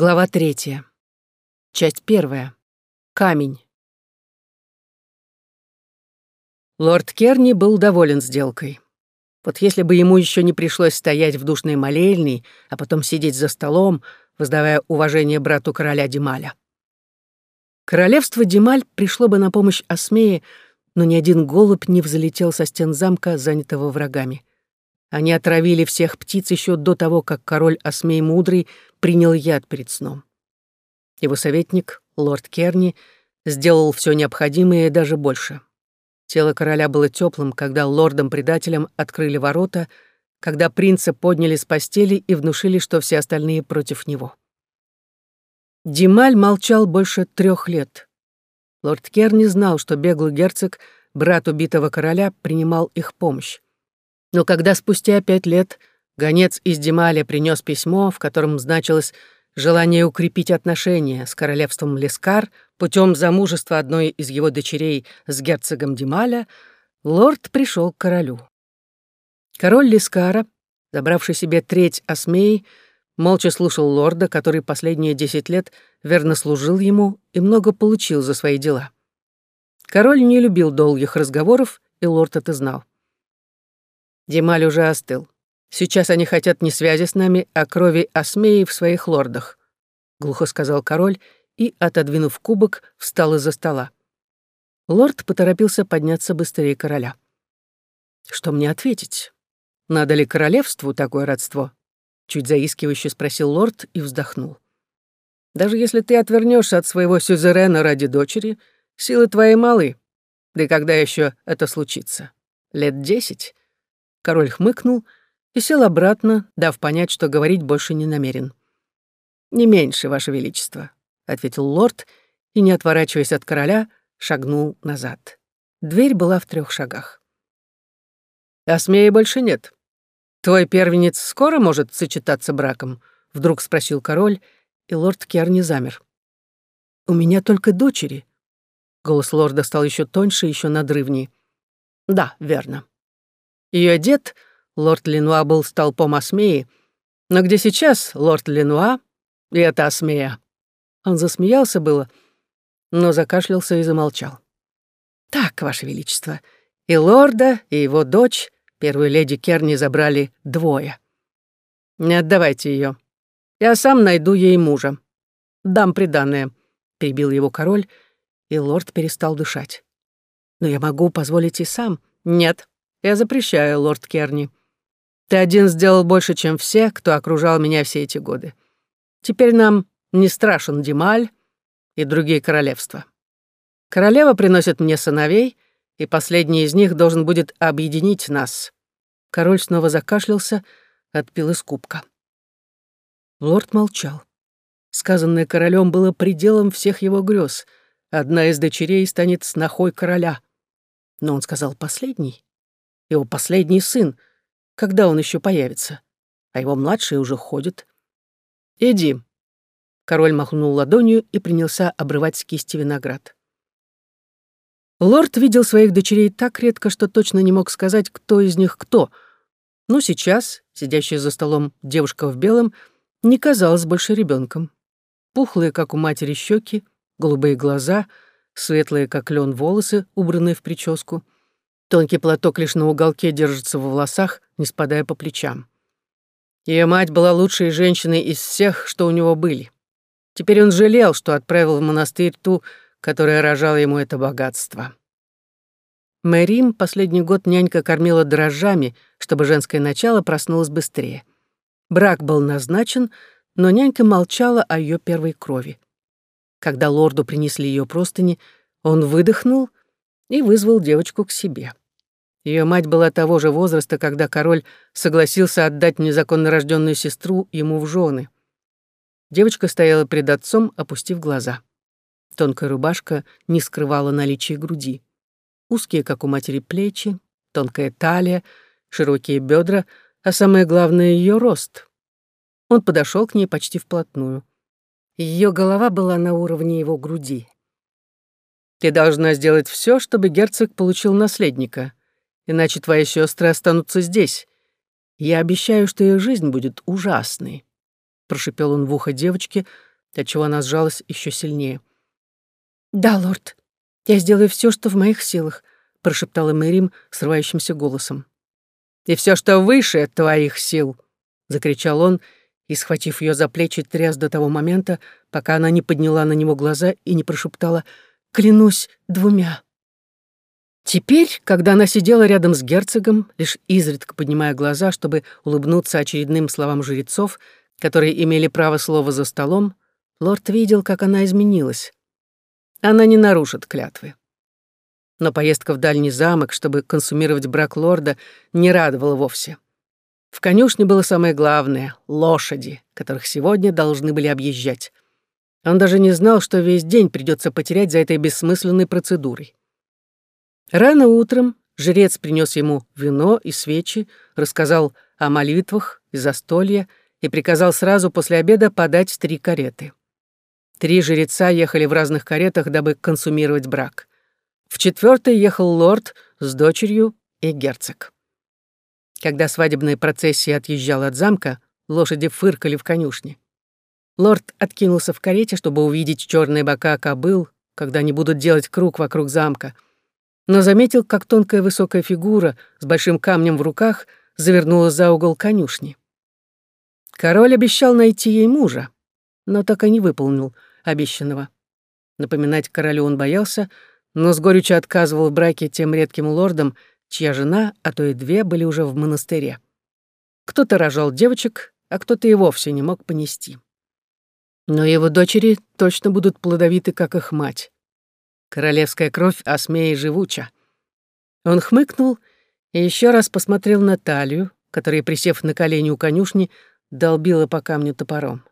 Глава третья. Часть первая. Камень. Лорд Керни был доволен сделкой. Вот если бы ему еще не пришлось стоять в душной молельной, а потом сидеть за столом, воздавая уважение брату короля Дималя. Королевство Дималь пришло бы на помощь Осмее, но ни один голубь не взлетел со стен замка, занятого врагами. Они отравили всех птиц еще до того, как король Осмей Мудрый принял яд перед сном. Его советник, лорд Керни, сделал все необходимое и даже больше. Тело короля было теплым, когда лордам-предателям открыли ворота, когда принца подняли с постели и внушили, что все остальные против него. Дималь молчал больше трех лет. Лорд Керни знал, что беглый герцог, брат убитого короля, принимал их помощь. Но когда спустя пять лет гонец из Дималя принес письмо, в котором значилось желание укрепить отношения с королевством Лескар путем замужества одной из его дочерей с герцогом Дималя, лорд пришел к королю. Король Лескара, забравший себе треть осмей, молча слушал лорда, который последние десять лет верно служил ему и много получил за свои дела. Король не любил долгих разговоров, и лорд это знал. Дималь уже остыл. Сейчас они хотят не связи с нами, а крови Осмеи в своих лордах», — глухо сказал король и, отодвинув кубок, встал из-за стола. Лорд поторопился подняться быстрее короля. «Что мне ответить? Надо ли королевству такое родство?» Чуть заискивающе спросил лорд и вздохнул. «Даже если ты отвернешься от своего сюзерена ради дочери, силы твои малы. Да и когда еще это случится? Лет десять? Король хмыкнул и сел обратно, дав понять, что говорить больше не намерен. «Не меньше, Ваше Величество», — ответил лорд, и, не отворачиваясь от короля, шагнул назад. Дверь была в трех шагах. «А смея больше нет. Твой первенец скоро может сочетаться браком?» — вдруг спросил король, и лорд Керни замер. «У меня только дочери». Голос лорда стал еще тоньше, еще надрывнее. «Да, верно. Ее дед, лорд Ленуа, был столпом Осмеи, но где сейчас лорд Ленуа и это Осмея? Он засмеялся было, но закашлялся и замолчал. «Так, Ваше Величество, и лорда, и его дочь, первую леди Керни, забрали двое. Не отдавайте ее. Я сам найду ей мужа. Дам приданное», — перебил его король, и лорд перестал дышать. «Но я могу позволить и сам». «Нет», я запрещаю, лорд Керни. Ты один сделал больше, чем все, кто окружал меня все эти годы. Теперь нам не страшен Дималь и другие королевства. Королева приносит мне сыновей, и последний из них должен будет объединить нас». Король снова закашлялся, отпил из кубка. Лорд молчал. Сказанное королем было пределом всех его грез. Одна из дочерей станет снохой короля. Но он сказал последний его последний сын. Когда он еще появится? А его младший уже ходит. «Иди». Король махнул ладонью и принялся обрывать с кисти виноград. Лорд видел своих дочерей так редко, что точно не мог сказать, кто из них кто. Но сейчас, сидящая за столом девушка в белом, не казалась больше ребенком. Пухлые, как у матери, щеки, голубые глаза, светлые, как лен, волосы, убранные в прическу — Тонкий платок лишь на уголке держится во волосах, не спадая по плечам. Ее мать была лучшей женщиной из всех, что у него были. Теперь он жалел, что отправил в монастырь ту, которая рожала ему это богатство. Мэрим последний год нянька кормила дрожжами, чтобы женское начало проснулось быстрее. Брак был назначен, но нянька молчала о ее первой крови. Когда лорду принесли ее простыни, он выдохнул и вызвал девочку к себе. Ее мать была того же возраста, когда король согласился отдать незаконно рожденную сестру ему в жены. Девочка стояла пред отцом, опустив глаза. Тонкая рубашка не скрывала наличие груди. Узкие, как у матери, плечи, тонкая талия, широкие бедра, а самое главное — ее рост. Он подошел к ней почти вплотную. Ее голова была на уровне его груди. «Ты должна сделать все, чтобы герцог получил наследника», иначе твои сестры останутся здесь. Я обещаю, что ее жизнь будет ужасной», — прошипел он в ухо девочке, отчего она сжалась еще сильнее. «Да, лорд, я сделаю все, что в моих силах», — прошептала Мэрим срывающимся голосом. «И все, что выше твоих сил», — закричал он, и, схватив ее за плечи, тряс до того момента, пока она не подняла на него глаза и не прошептала «Клянусь двумя». Теперь, когда она сидела рядом с герцогом, лишь изредка поднимая глаза, чтобы улыбнуться очередным словам жрецов, которые имели право слова за столом, лорд видел, как она изменилась. Она не нарушит клятвы. Но поездка в дальний замок, чтобы консумировать брак лорда, не радовала вовсе. В конюшне было самое главное — лошади, которых сегодня должны были объезжать. Он даже не знал, что весь день придется потерять за этой бессмысленной процедурой. Рано утром жрец принес ему вино и свечи, рассказал о молитвах и застолье и приказал сразу после обеда подать три кареты. Три жреца ехали в разных каретах, дабы консумировать брак. В четвертой ехал лорд с дочерью и герцог. Когда свадебная процессия отъезжала от замка, лошади фыркали в конюшне. Лорд откинулся в карете, чтобы увидеть черные бока кобыл, когда они будут делать круг вокруг замка — но заметил, как тонкая высокая фигура с большим камнем в руках завернула за угол конюшни. Король обещал найти ей мужа, но так и не выполнил обещанного. Напоминать королю он боялся, но с горечью отказывал в браке тем редким лордам, чья жена, а то и две, были уже в монастыре. Кто-то рожал девочек, а кто-то и вовсе не мог понести. Но его дочери точно будут плодовиты, как их мать. Королевская кровь осмея живуча. Он хмыкнул и еще раз посмотрел на талию, которая, присев на колени у конюшни, долбила по камню топором.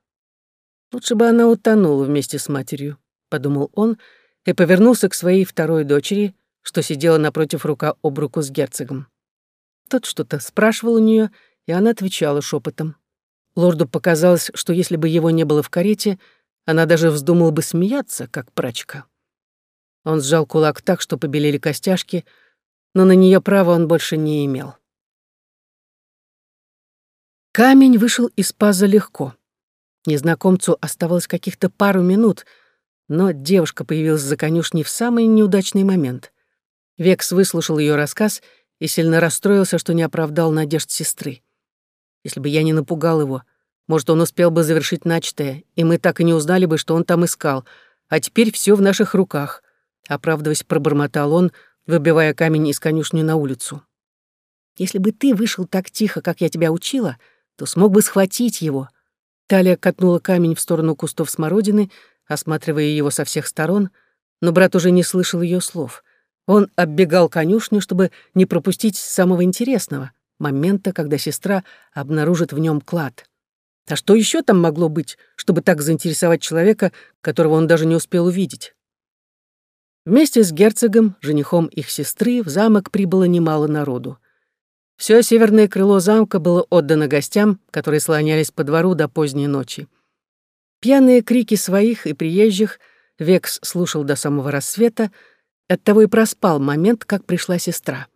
Лучше бы она утонула вместе с матерью, подумал он и повернулся к своей второй дочери, что сидела напротив рука об руку с герцогом. Тот что-то спрашивал у нее, и она отвечала шепотом. Лорду показалось, что если бы его не было в карете, она даже вздумала бы смеяться, как прачка. Он сжал кулак так, что побелели костяшки, но на нее права он больше не имел. Камень вышел из паза легко. Незнакомцу оставалось каких-то пару минут, но девушка появилась за конюшней в самый неудачный момент. Векс выслушал ее рассказ и сильно расстроился, что не оправдал надежд сестры. Если бы я не напугал его, может, он успел бы завершить начатое, и мы так и не узнали бы, что он там искал, а теперь все в наших руках. Оправдываясь, пробормотал он, выбивая камень из конюшни на улицу. «Если бы ты вышел так тихо, как я тебя учила, то смог бы схватить его». Талия катнула камень в сторону кустов смородины, осматривая его со всех сторон, но брат уже не слышал ее слов. Он оббегал конюшню, чтобы не пропустить самого интересного — момента, когда сестра обнаружит в нем клад. А что еще там могло быть, чтобы так заинтересовать человека, которого он даже не успел увидеть? Вместе с герцогом, женихом их сестры, в замок прибыло немало народу. Все северное крыло замка было отдано гостям, которые слонялись по двору до поздней ночи. Пьяные крики своих и приезжих Векс слушал до самого рассвета, оттого и проспал момент, как пришла сестра.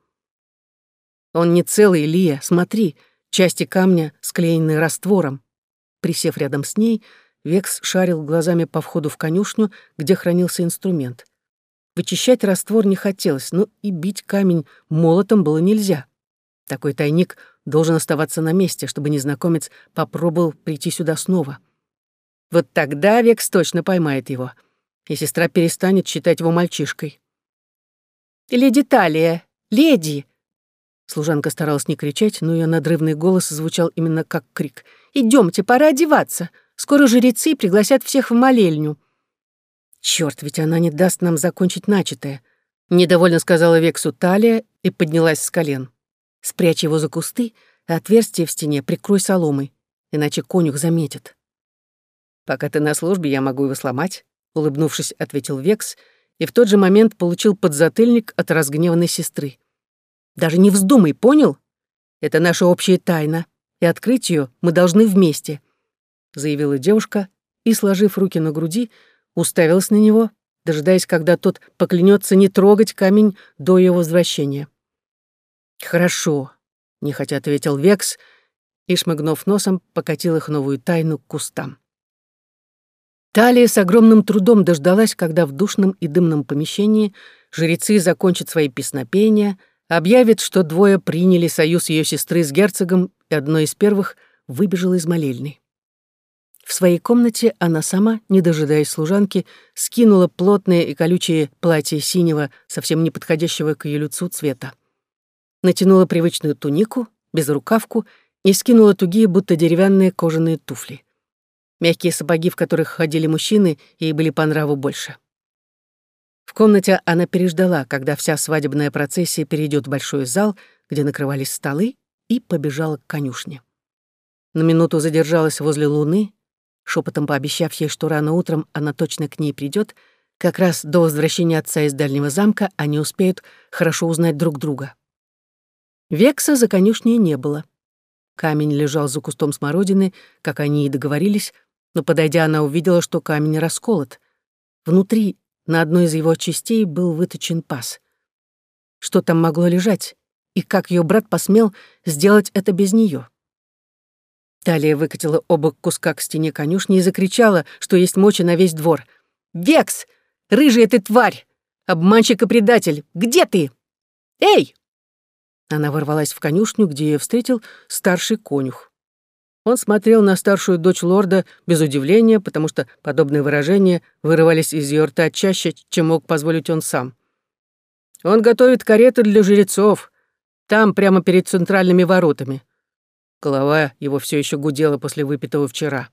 «Он не целый, Лия, смотри, части камня склеены раствором». Присев рядом с ней, Векс шарил глазами по входу в конюшню, где хранился инструмент. Вычищать раствор не хотелось, но и бить камень молотом было нельзя. Такой тайник должен оставаться на месте, чтобы незнакомец попробовал прийти сюда снова. Вот тогда Векс точно поймает его, и сестра перестанет считать его мальчишкой. «Леди Талия! Леди!» Служанка старалась не кричать, но ее надрывный голос звучал именно как крик. «Идемте, пора одеваться. Скоро жрецы пригласят всех в молельню». Черт, ведь она не даст нам закончить начатое. Недовольно сказала Вексу Талия и поднялась с колен. Спрячь его за кусты, а отверстие в стене прикрой соломой, иначе конюх заметит. Пока ты на службе, я могу его сломать, улыбнувшись, ответил Векс, и в тот же момент получил подзатыльник от разгневанной сестры. Даже не вздумай, понял? Это наша общая тайна, и открыть ее мы должны вместе, заявила девушка и, сложив руки на груди, уставилась на него, дожидаясь, когда тот поклянется не трогать камень до его возвращения. «Хорошо», — нехотя ответил Векс и, шмыгнув носом, покатил их новую тайну к кустам. Талия с огромным трудом дождалась, когда в душном и дымном помещении жрецы закончат свои песнопения, объявят, что двое приняли союз ее сестры с герцогом, и одной из первых выбежала из молельной. В своей комнате она сама, не дожидаясь служанки, скинула плотное и колючее платье синего, совсем не подходящего к ее лицу цвета. Натянула привычную тунику, безрукавку и скинула тугие, будто деревянные кожаные туфли. Мягкие сапоги, в которых ходили мужчины, ей были по нраву больше. В комнате она переждала, когда вся свадебная процессия перейдет в большой зал, где накрывались столы, и побежала к конюшне. На минуту задержалась возле луны, шепотом пообещав ей, что рано утром она точно к ней придет, как раз до возвращения отца из дальнего замка они успеют хорошо узнать друг друга. Векса за конюшней не было. Камень лежал за кустом смородины, как они и договорились, но, подойдя, она увидела, что камень расколот. Внутри, на одной из его частей, был выточен паз. Что там могло лежать? И как ее брат посмел сделать это без нее? Талия выкатила оба куска к стене конюшни и закричала, что есть мочи на весь двор. «Векс! Рыжая ты тварь! Обманщик и предатель! Где ты? Эй!» Она ворвалась в конюшню, где ее встретил старший конюх. Он смотрел на старшую дочь лорда без удивления, потому что подобные выражения вырывались из ее рта чаще, чем мог позволить он сам. «Он готовит кареты для жрецов. Там, прямо перед центральными воротами». Голова его все еще гудела после выпитого вчера.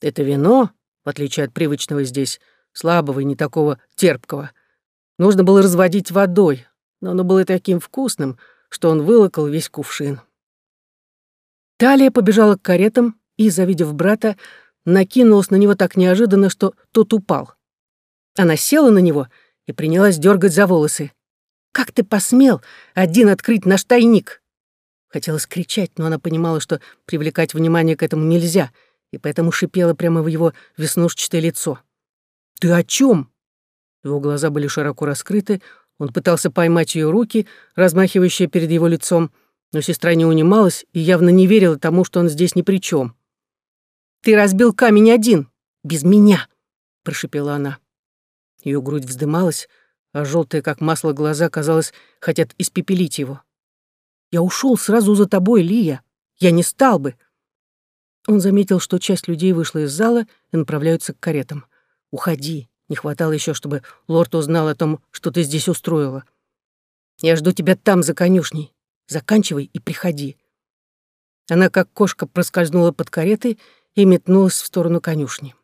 «Это вино, в отличие от привычного здесь, слабого и не такого терпкого, нужно было разводить водой, но оно было таким вкусным, что он вылокал весь кувшин». Талия побежала к каретам и, завидев брата, накинулась на него так неожиданно, что тот упал. Она села на него и принялась дергать за волосы. «Как ты посмел один открыть наш тайник?» Хотелось кричать, но она понимала, что привлекать внимание к этому нельзя, и поэтому шипела прямо в его веснушчатое лицо. «Ты о чем? Его глаза были широко раскрыты, он пытался поймать ее руки, размахивающие перед его лицом, но сестра не унималась и явно не верила тому, что он здесь ни при чем. «Ты разбил камень один, без меня!» — прошипела она. Ее грудь вздымалась, а желтые, как масло, глаза, казалось, хотят испепелить его. «Я ушел сразу за тобой, Лия. Я не стал бы!» Он заметил, что часть людей вышла из зала и направляются к каретам. «Уходи. Не хватало еще, чтобы лорд узнал о том, что ты здесь устроила. Я жду тебя там, за конюшней. Заканчивай и приходи». Она, как кошка, проскользнула под каретой и метнулась в сторону конюшни.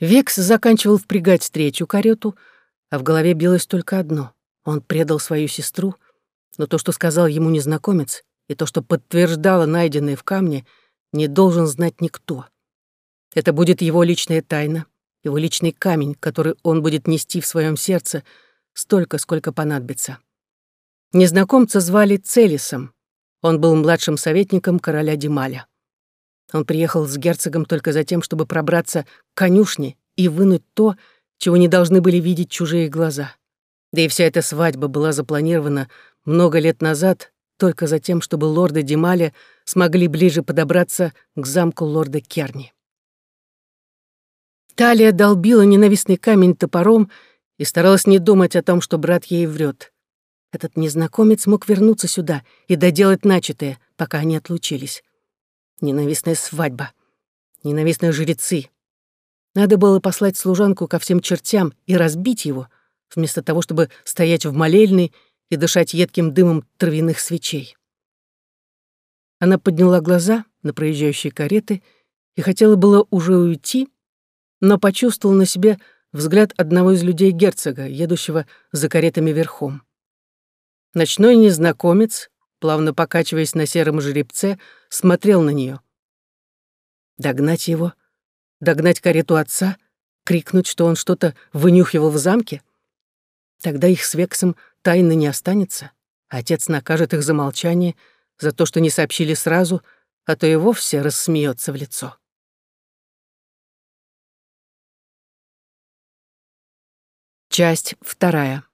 Векс заканчивал впрягать третью карету, а в голове билось только одно. Он предал свою сестру, но то, что сказал ему незнакомец, и то, что подтверждало найденное в камне, не должен знать никто. Это будет его личная тайна, его личный камень, который он будет нести в своем сердце столько, сколько понадобится. Незнакомца звали Целисом. Он был младшим советником короля Дималя. Он приехал с герцогом только за тем, чтобы пробраться к конюшне и вынуть то, чего не должны были видеть чужие глаза. Да и вся эта свадьба была запланирована много лет назад только за тем, чтобы лорды Дималя смогли ближе подобраться к замку лорда Керни. Талия долбила ненавистный камень топором и старалась не думать о том, что брат ей врет. Этот незнакомец мог вернуться сюда и доделать начатое, пока они отлучились. Ненавистная свадьба. Ненавистные жрецы. Надо было послать служанку ко всем чертям и разбить его, вместо того, чтобы стоять в молельной и дышать едким дымом травяных свечей. Она подняла глаза на проезжающие кареты и хотела было уже уйти, но почувствовала на себе взгляд одного из людей герцога, едущего за каретами верхом. Ночной незнакомец, плавно покачиваясь на сером жеребце, смотрел на нее. Догнать его? Догнать карету отца? Крикнуть, что он что-то вынюхивал в замке? Тогда их с Вексом тайны не останется. Отец накажет их за молчание, за то, что не сообщили сразу, а то и вовсе рассмеется в лицо. Часть вторая.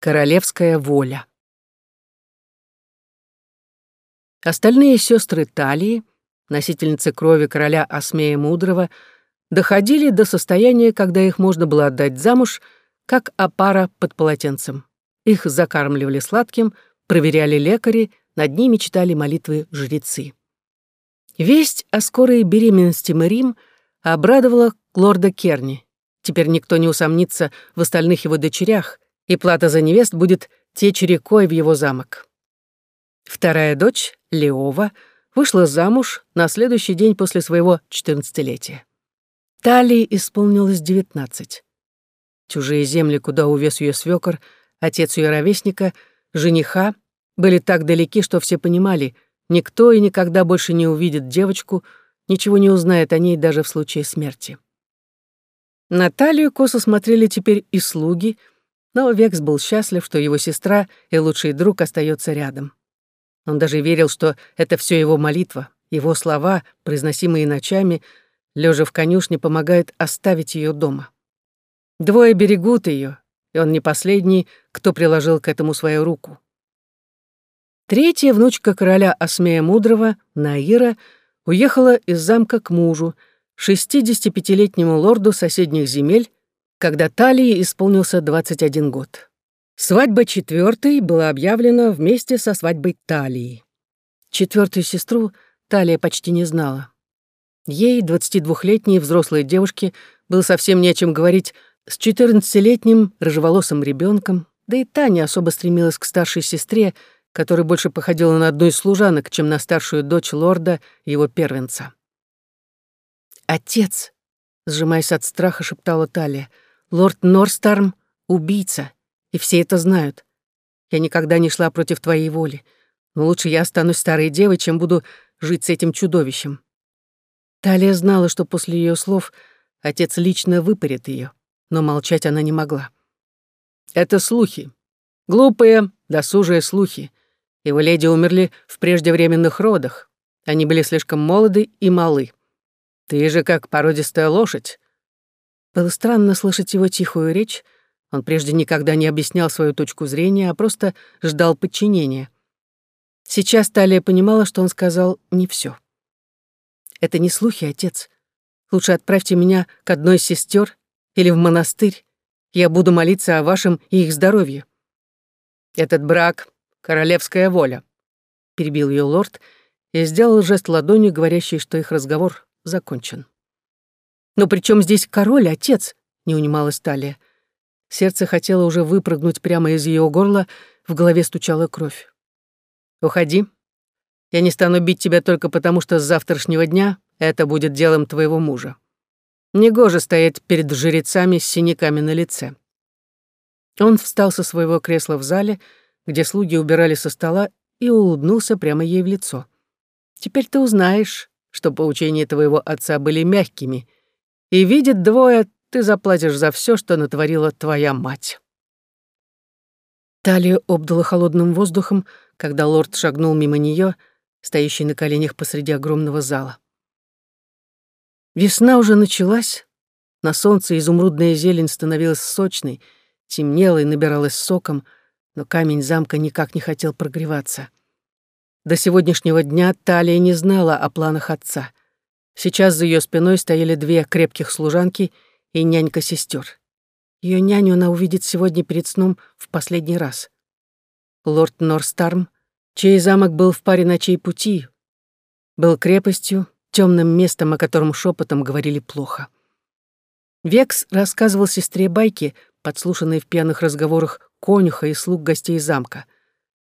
Королевская воля. Остальные сестры Талии, носительницы крови короля Осмея Мудрого, доходили до состояния, когда их можно было отдать замуж, как опара под полотенцем. Их закармливали сладким, проверяли лекари, над ними читали молитвы жрецы. Весть о скорой беременности Мэрим обрадовала лорда Керни. Теперь никто не усомнится в остальных его дочерях, и плата за невест будет течь рекой в его замок. Вторая дочь, Леова, вышла замуж на следующий день после своего четырнадцатилетия. Талии исполнилось девятнадцать. Чужие земли, куда увез ее свекор, отец ее ровесника, жениха, были так далеки, что все понимали, никто и никогда больше не увидит девочку, ничего не узнает о ней даже в случае смерти. Наталью косо смотрели теперь и слуги, но Векс был счастлив, что его сестра и лучший друг остается рядом. Он даже верил, что это все его молитва, его слова, произносимые ночами, лежа в конюшне, помогают оставить ее дома. Двое берегут ее, и он не последний, кто приложил к этому свою руку. Третья внучка короля Осмея Мудрого, Наира, уехала из замка к мужу, 65-летнему лорду соседних земель, когда Талии исполнился 21 год. Свадьба четвертой была объявлена вместе со свадьбой Талии. Четвертую сестру Талия почти не знала. Ей, 22-летней взрослой девушке, было совсем не о чем говорить с 14-летним рыжеволосым ребенком, да и та не особо стремилась к старшей сестре, которая больше походила на одну из служанок, чем на старшую дочь лорда, его первенца. «Отец!» — сжимаясь от страха, шептала Талия. «Лорд Норстарм — убийца, и все это знают. Я никогда не шла против твоей воли, но лучше я останусь старой девой, чем буду жить с этим чудовищем». Талия знала, что после ее слов отец лично выпарит ее, но молчать она не могла. «Это слухи. Глупые, досужие слухи. Его леди умерли в преждевременных родах. Они были слишком молоды и малы. Ты же как породистая лошадь. Было странно слышать его тихую речь. Он прежде никогда не объяснял свою точку зрения, а просто ждал подчинения. Сейчас Талия понимала, что он сказал не все. «Это не слухи, отец. Лучше отправьте меня к одной из сестер или в монастырь. Я буду молиться о вашем и их здоровье. Этот брак — королевская воля», — перебил ее лорд и сделал жест ладонью, говорящий, что их разговор закончен. «Но при чем здесь король, отец?» — не унималась Талия. Сердце хотело уже выпрыгнуть прямо из ее горла, в голове стучала кровь. «Уходи. Я не стану бить тебя только потому, что с завтрашнего дня это будет делом твоего мужа. Негоже стоять перед жрецами с синяками на лице». Он встал со своего кресла в зале, где слуги убирали со стола, и улыбнулся прямо ей в лицо. «Теперь ты узнаешь, что поучения твоего отца были мягкими, и видит двое, ты заплатишь за все, что натворила твоя мать». Талию обдало холодным воздухом, когда лорд шагнул мимо нее, стоящий на коленях посреди огромного зала. Весна уже началась, на солнце изумрудная зелень становилась сочной, темнела и набиралась соком, но камень замка никак не хотел прогреваться. До сегодняшнего дня Талия не знала о планах отца. Сейчас за ее спиной стояли две крепких служанки и нянька сестер. Ее няню она увидит сегодня перед сном в последний раз. Лорд Норстарм, чей замок был в паре ночей пути, был крепостью, темным местом, о котором шепотом говорили плохо. Векс рассказывал сестре байки, подслушанные в пьяных разговорах конюха и слуг гостей замка.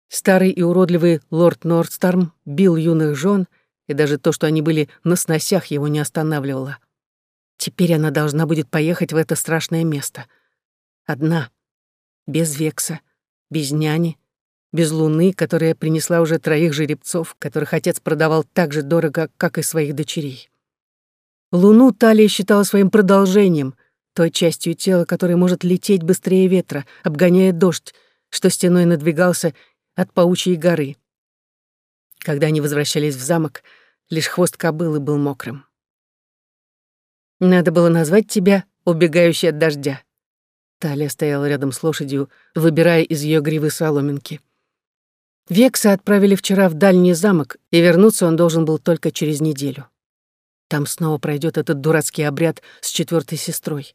Старый и уродливый лорд Нордстарм бил юных жен, и даже то, что они были на сносях, его не останавливало. Теперь она должна будет поехать в это страшное место. Одна, без Векса, без няни, без луны, которая принесла уже троих жеребцов, которых отец продавал так же дорого, как и своих дочерей. Луну Талия считала своим продолжением, той частью тела, которая может лететь быстрее ветра, обгоняя дождь, что стеной надвигался от паучьей горы. Когда они возвращались в замок, лишь хвост кобылы был мокрым. «Надо было назвать тебя убегающей от дождя». Талия стояла рядом с лошадью, выбирая из ее гривы соломинки. Векса отправили вчера в дальний замок, и вернуться он должен был только через неделю. Там снова пройдет этот дурацкий обряд с четвертой сестрой.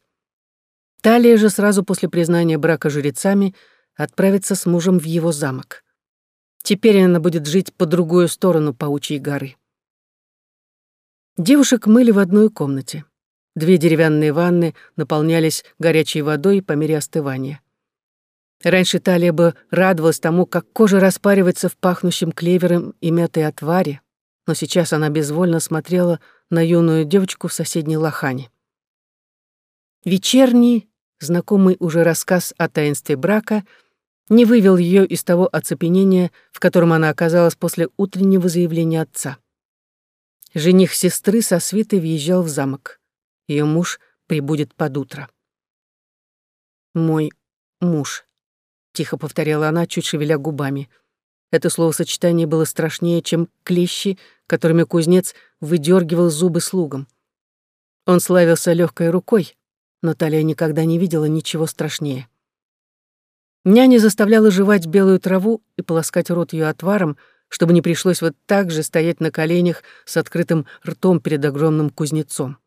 Талия же сразу после признания брака жрецами отправится с мужем в его замок. Теперь она будет жить по другую сторону паучьей горы. Девушек мыли в одной комнате. Две деревянные ванны наполнялись горячей водой по мере остывания. Раньше Талия бы радовалась тому, как кожа распаривается в пахнущем клевером и мятой отваре, но сейчас она безвольно смотрела на юную девочку в соседней лохане. Вечерний, знакомый уже рассказ о таинстве брака, не вывел ее из того оцепенения, в котором она оказалась после утреннего заявления отца. Жених сестры со свитой въезжал в замок. Ее муж прибудет под утро. «Мой муж», — тихо повторяла она, чуть шевеля губами. Это словосочетание было страшнее, чем клещи, которыми кузнец выдергивал зубы слугам. Он славился легкой рукой, но Талия никогда не видела ничего страшнее. Няня заставляла жевать белую траву и полоскать рот ее отваром, чтобы не пришлось вот так же стоять на коленях с открытым ртом перед огромным кузнецом.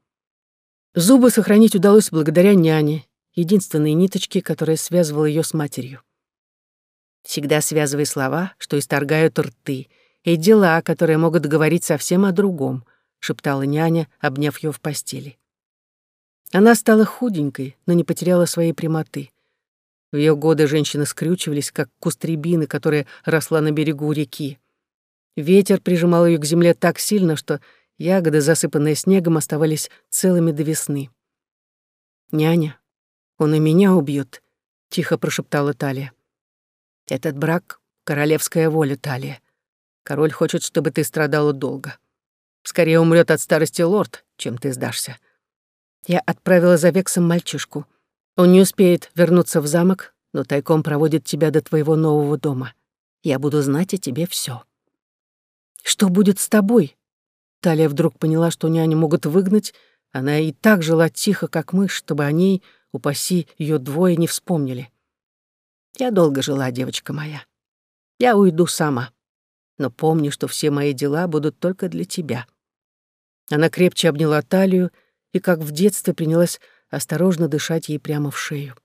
Зубы сохранить удалось благодаря няне, единственной ниточке, которая связывала ее с матерью. Всегда связывай слова, что исторгают рты, и дела, которые могут говорить совсем о другом, шептала няня, обняв ее в постели. Она стала худенькой, но не потеряла своей прямоты. В ее годы женщины скрючивались, как куст рябины, которая росла на берегу реки. Ветер прижимал ее к земле так сильно, что ягоды, засыпанные снегом, оставались целыми до весны. «Няня, он и меня убьет», — тихо прошептала Талия. «Этот брак — королевская воля, Талия. Король хочет, чтобы ты страдала долго. Скорее умрет от старости лорд, чем ты сдашься. Я отправила за Вексом мальчишку. Он не успеет вернуться в замок, но тайком проводит тебя до твоего нового дома. Я буду знать о тебе все. Что будет с тобой? Талия вдруг поняла, что няню могут выгнать. Она и так жила тихо, как мышь, чтобы о ней, упаси, ее двое не вспомнили. Я долго жила, девочка моя. Я уйду сама. Но помни, что все мои дела будут только для тебя. Она крепче обняла талию и, как в детстве, принялась осторожно дышать ей прямо в шею.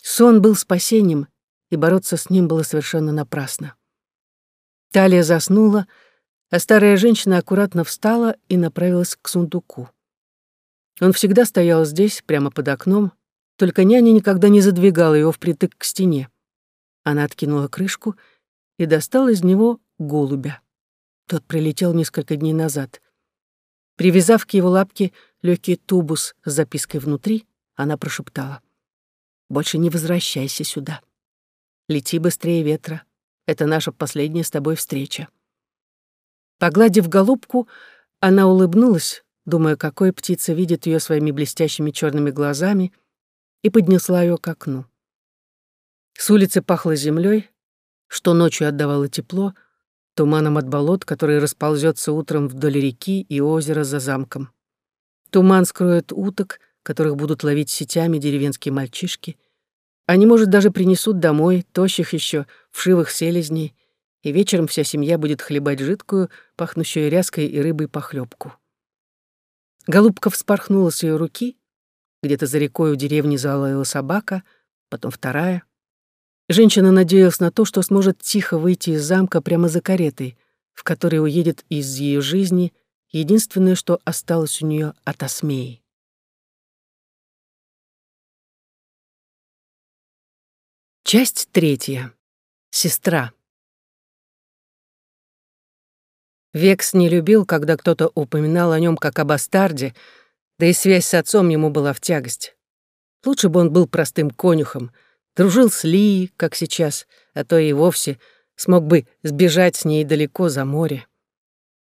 Сон был спасением, и бороться с ним было совершенно напрасно. Талия заснула, а старая женщина аккуратно встала и направилась к сундуку. Он всегда стоял здесь, прямо под окном, только няня никогда не задвигала его впритык к стене. Она откинула крышку и достала из него голубя. Тот прилетел несколько дней назад. Привязав к его лапке легкий тубус с запиской внутри, она прошептала. «Больше не возвращайся сюда. Лети быстрее ветра. Это наша последняя с тобой встреча». Погладив голубку, она улыбнулась, думая, какой птица видит ее своими блестящими черными глазами, и поднесла ее к окну. С улицы пахло землей, что ночью отдавало тепло, туманом от болот, который расползется утром вдоль реки и озера за замком. Туман скроет уток, которых будут ловить сетями деревенские мальчишки, они, может, даже принесут домой тощих еще вшивых селезней, и вечером вся семья будет хлебать жидкую, пахнущую ряской и рыбой похлебку. Голубка вспорхнула с ее руки, где-то за рекой у деревни залаяла собака, потом вторая. Женщина надеялась на то, что сможет тихо выйти из замка прямо за каретой, в которой уедет из ее жизни единственное, что осталось у нее от Осмеи. Часть третья. Сестра. Векс не любил, когда кто-то упоминал о нем как о бастарде, да и связь с отцом ему была в тягость. Лучше бы он был простым конюхом, дружил с Ли, как сейчас, а то и вовсе смог бы сбежать с ней далеко за море.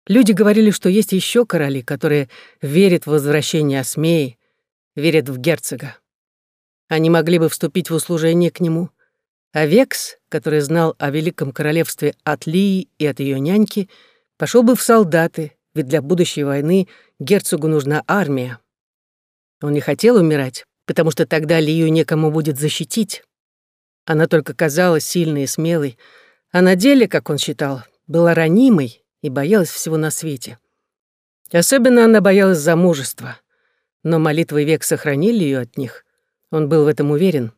Люди говорили, что есть еще короли, которые верят в возвращение Осмеи, верят в герцога. Они могли бы вступить в услужение к нему, а Векс, который знал о великом королевстве от Лии и от ее няньки, пошел бы в солдаты, ведь для будущей войны герцогу нужна армия. Он не хотел умирать, потому что тогда Лию некому будет защитить. Она только казалась сильной и смелой, а на деле, как он считал, была ранимой и боялась всего на свете. Особенно она боялась замужества. Но молитвы век сохранили ее от них. Он был в этом уверен.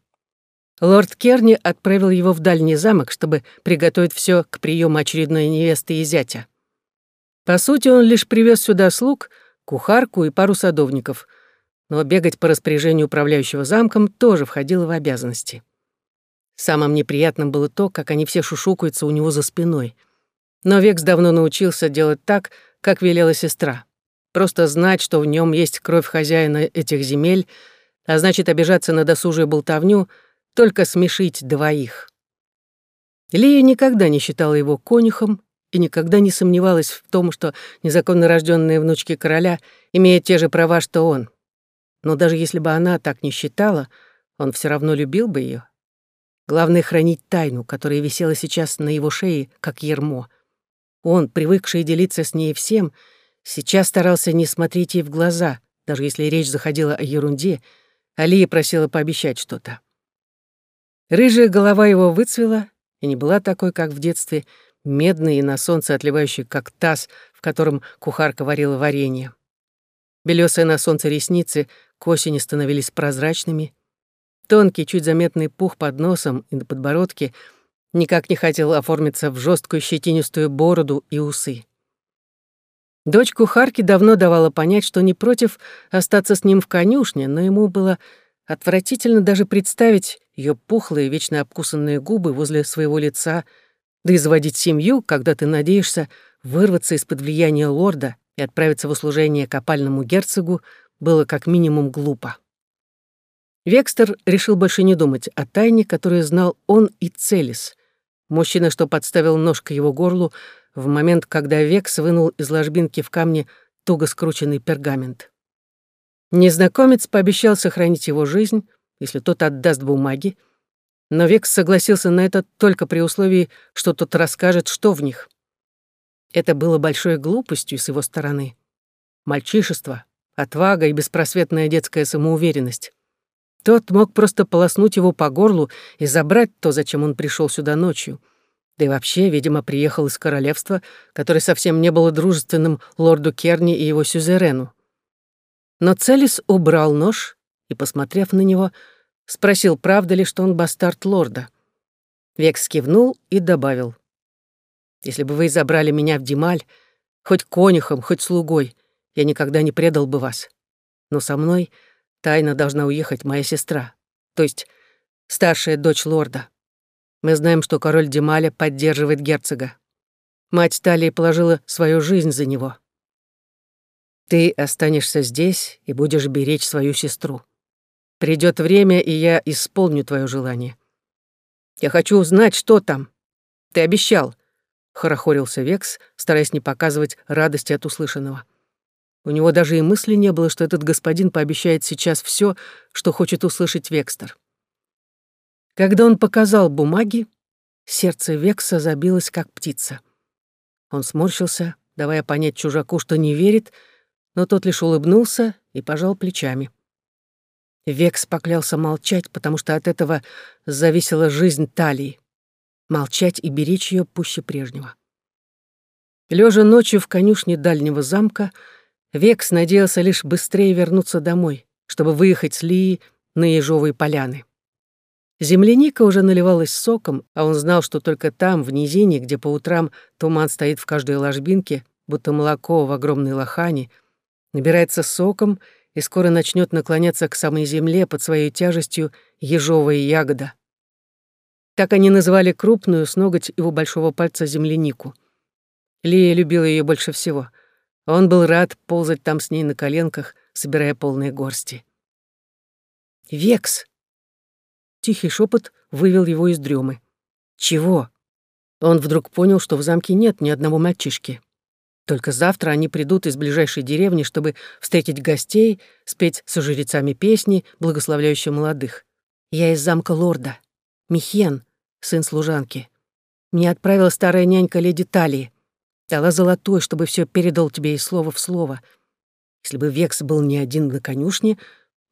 Лорд Керни отправил его в дальний замок, чтобы приготовить все к приему очередной невесты и зятя. По сути, он лишь привез сюда слуг, кухарку и пару садовников, но бегать по распоряжению управляющего замком тоже входило в обязанности. Самым неприятным было то, как они все шушукаются у него за спиной. Но Векс давно научился делать так, как велела сестра. Просто знать, что в нем есть кровь хозяина этих земель, а значит, обижаться на досужую болтовню, только смешить двоих. Лия никогда не считала его конюхом и никогда не сомневалась в том, что незаконно рожденные внучки короля имеют те же права, что он. Но даже если бы она так не считала, он все равно любил бы ее. Главное — хранить тайну, которая висела сейчас на его шее, как ермо — он, привыкший делиться с ней всем, сейчас старался не смотреть ей в глаза, даже если речь заходила о ерунде, Алия просила пообещать что-то. Рыжая голова его выцвела и не была такой, как в детстве, медной и на солнце отливающей, как таз, в котором кухарка варила варенье. Белёсые на солнце ресницы к осени становились прозрачными. Тонкий, чуть заметный пух под носом и на подбородке — никак не хотел оформиться в жесткую щетинистую бороду и усы. Дочь кухарки давно давала понять, что не против остаться с ним в конюшне, но ему было отвратительно даже представить ее пухлые, вечно обкусанные губы возле своего лица, да и семью, когда ты надеешься вырваться из-под влияния лорда и отправиться в услужение к опальному герцогу, было как минимум глупо. Векстер решил больше не думать о тайне, которую знал он и Целис, Мужчина, что подставил нож к его горлу в момент, когда Векс вынул из ложбинки в камне туго скрученный пергамент. Незнакомец пообещал сохранить его жизнь, если тот отдаст бумаги, но Векс согласился на это только при условии, что тот расскажет, что в них. Это было большой глупостью с его стороны. Мальчишество, отвага и беспросветная детская самоуверенность. Тот мог просто полоснуть его по горлу и забрать то, зачем он пришел сюда ночью. Да и вообще, видимо, приехал из королевства, которое совсем не было дружественным лорду Керни и его сюзерену. Но Целис убрал нож и, посмотрев на него, спросил, правда ли, что он бастард лорда. Векс кивнул и добавил. «Если бы вы забрали меня в Дималь, хоть конюхом, хоть слугой, я никогда не предал бы вас. Но со мной Тайно должна уехать моя сестра, то есть старшая дочь лорда. Мы знаем, что король Демаля поддерживает герцога. Мать Талии положила свою жизнь за него. Ты останешься здесь и будешь беречь свою сестру. Придет время, и я исполню твое желание. Я хочу узнать, что там. Ты обещал, — хорохорился Векс, стараясь не показывать радости от услышанного. У него даже и мысли не было, что этот господин пообещает сейчас все, что хочет услышать Векстер. Когда он показал бумаги, сердце Векса забилось, как птица. Он сморщился, давая понять чужаку, что не верит, но тот лишь улыбнулся и пожал плечами. Векс поклялся молчать, потому что от этого зависела жизнь Талии. Молчать и беречь ее пуще прежнего. Лежа ночью в конюшне дальнего замка, Векс надеялся лишь быстрее вернуться домой, чтобы выехать с Лии на ежовые поляны. Земляника уже наливалась соком, а он знал, что только там, в низине, где по утрам туман стоит в каждой ложбинке, будто молоко в огромной лохане, набирается соком и скоро начнет наклоняться к самой земле под своей тяжестью ежовая ягода. Так они называли крупную с ноготь его большого пальца землянику. Лия любила ее больше всего — он был рад ползать там с ней на коленках, собирая полные горсти. «Векс!» Тихий шепот вывел его из дремы. «Чего?» Он вдруг понял, что в замке нет ни одного мальчишки. Только завтра они придут из ближайшей деревни, чтобы встретить гостей, спеть с жрецами песни, благословляющие молодых. «Я из замка лорда. Михен, сын служанки. Мне отправила старая нянька леди Талии. Дала золотой, чтобы все передал тебе и слово в слово. Если бы Векс был не один на конюшне,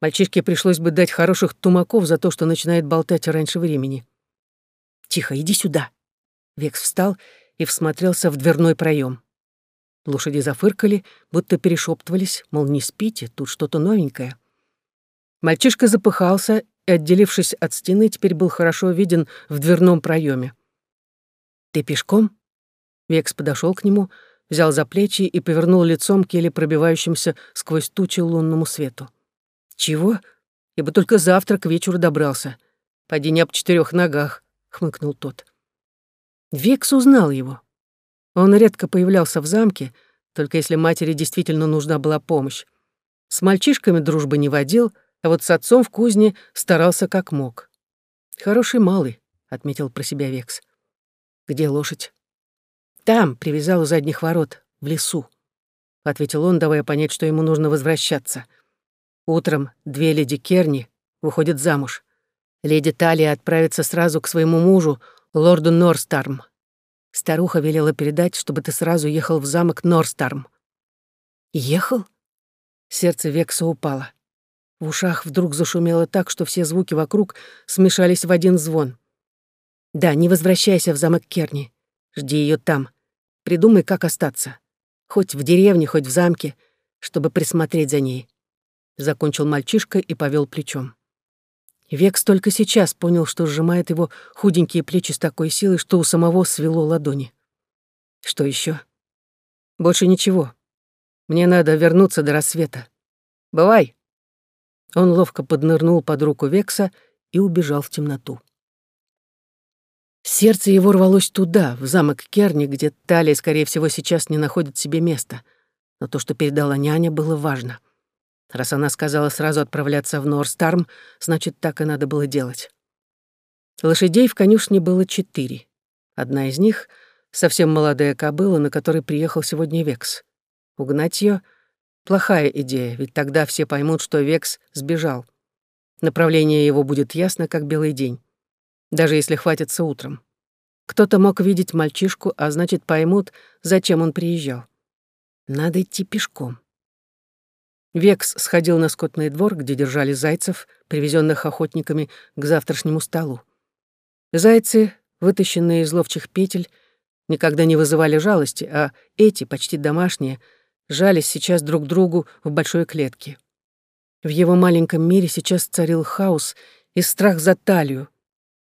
мальчишке пришлось бы дать хороших тумаков за то, что начинает болтать раньше времени. «Тихо, иди сюда!» Векс встал и всмотрелся в дверной проем. Лошади зафыркали, будто перешептывались, мол, не спите, тут что-то новенькое. Мальчишка запыхался и, отделившись от стены, теперь был хорошо виден в дверном проеме. «Ты пешком?» Векс подошел к нему, взял за плечи и повернул лицом к еле пробивающимся сквозь тучи лунному свету. «Чего? Я бы только завтра к вечеру добрался. Поди не об четырех ногах», — хмыкнул тот. Векс узнал его. Он редко появлялся в замке, только если матери действительно нужна была помощь. С мальчишками дружбы не водил, а вот с отцом в кузне старался как мог. «Хороший малый», — отметил про себя Векс. «Где лошадь?» «Там, привязал у задних ворот, в лесу», — ответил он, давая понять, что ему нужно возвращаться. Утром две леди Керни выходят замуж. Леди Талия отправится сразу к своему мужу, лорду Норстарм. Старуха велела передать, чтобы ты сразу ехал в замок Норстарм. Ехал? Сердце Векса упало. В ушах вдруг зашумело так, что все звуки вокруг смешались в один звон. Да, не возвращайся в замок Керни. Жди ее там. Придумай, как остаться. Хоть в деревне, хоть в замке, чтобы присмотреть за ней. Закончил мальчишка и повел плечом. Векс только сейчас понял, что сжимает его худенькие плечи с такой силой, что у самого свело ладони. Что еще? Больше ничего. Мне надо вернуться до рассвета. Бывай. Он ловко поднырнул под руку Векса и убежал в темноту. Сердце его рвалось туда, в замок Керни, где Талия, скорее всего, сейчас не находит себе места. Но то, что передала няня, было важно — Раз она сказала сразу отправляться в Норстарм, значит, так и надо было делать. Лошадей в конюшне было четыре. Одна из них — совсем молодая кобыла, на которой приехал сегодня Векс. Угнать ее — плохая идея, ведь тогда все поймут, что Векс сбежал. Направление его будет ясно, как белый день. Даже если хватится утром. Кто-то мог видеть мальчишку, а значит, поймут, зачем он приезжал. Надо идти пешком. Векс сходил на скотный двор, где держали зайцев, привезенных охотниками к завтрашнему столу. Зайцы, вытащенные из ловчих петель, никогда не вызывали жалости, а эти, почти домашние, жались сейчас друг другу в большой клетке. В его маленьком мире сейчас царил хаос и страх за талию,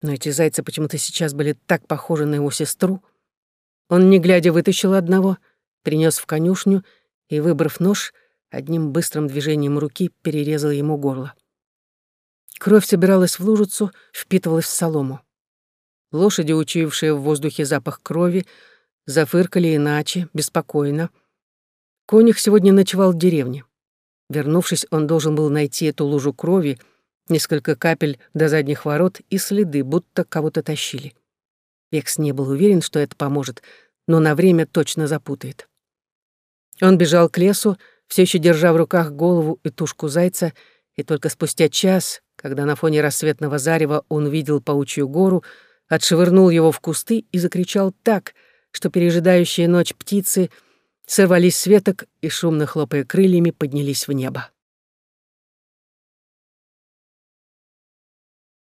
но эти зайцы почему-то сейчас были так похожи на его сестру. Он, не глядя, вытащил одного, принес в конюшню и, выбрав нож, — одним быстрым движением руки перерезал ему горло. Кровь собиралась в лужицу, впитывалась в солому. Лошади, учуявшие в воздухе запах крови, зафыркали иначе, беспокойно. Конюх сегодня ночевал в деревне. Вернувшись, он должен был найти эту лужу крови, несколько капель до задних ворот и следы, будто кого-то тащили. Векс не был уверен, что это поможет, но на время точно запутает. Он бежал к лесу, все еще держа в руках голову и тушку зайца, и только спустя час, когда на фоне рассветного зарева он увидел паучью гору, отшвырнул его в кусты и закричал так, что пережидающие ночь птицы сорвались с веток и, шумно хлопая крыльями, поднялись в небо.